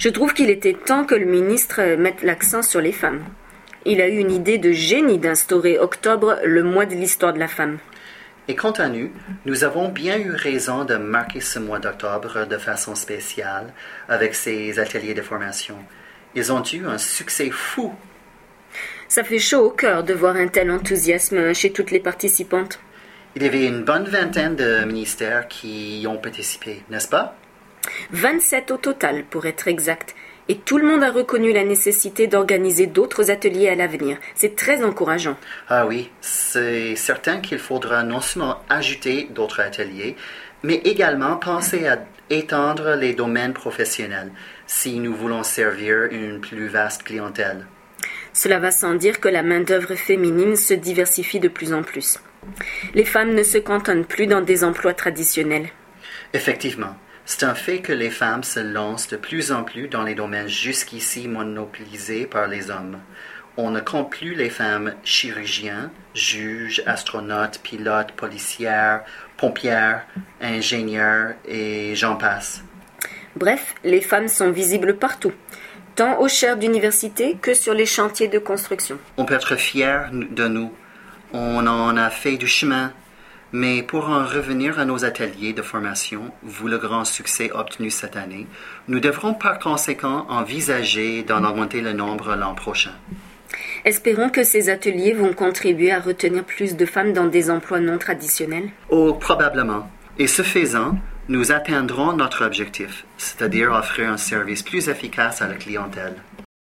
Je trouve qu'il était temps que le ministre mette l'accent sur les femmes. Il a eu une idée de génie d'instaurer octobre le mois de l'histoire de la femme. Et quant à nous, nous avons bien eu raison de marquer ce mois d'octobre de façon spéciale avec ces ateliers de formation. Ils ont eu un succès fou. Ça fait chaud au cœur de voir un tel enthousiasme chez toutes les participantes. Il y avait une bonne vingtaine de ministères qui y ont participé, n'est-ce pas? 27 au total, pour être exact. Et tout le monde a reconnu la nécessité d'organiser d'autres ateliers à l'avenir. C'est très encourageant. Ah oui, c'est certain qu'il faudra non seulement ajouter d'autres ateliers, mais également penser à étendre les domaines professionnels si nous voulons servir une plus vaste clientèle. Cela va sans dire que la main-d'œuvre féminine se diversifie de plus en plus. Les femmes ne se cantonnent plus dans des emplois traditionnels. Effectivement, c'est un fait que les femmes se lancent de plus en plus dans les domaines jusqu'ici monopolisés par les hommes. On ne compte plus les femmes chirurgiens, juges, astronautes, pilotes, policières, pompières, ingénieurs et j'en passe. Bref, les femmes sont visibles partout, tant aux chaires d'université que sur les chantiers de construction. On peut être fier de nous. On en a fait du chemin. Mais pour en revenir à nos ateliers de formation, vous le grand succès obtenu cette année, nous devrons par conséquent envisager d'en augmenter le nombre l'an prochain. Espérons que ces ateliers vont contribuer à retenir plus de femmes dans des emplois non traditionnels. Oh, probablement. Et ce faisant, nous atteindrons notre objectif, c'est-à-dire offrir un service plus efficace à la clientèle.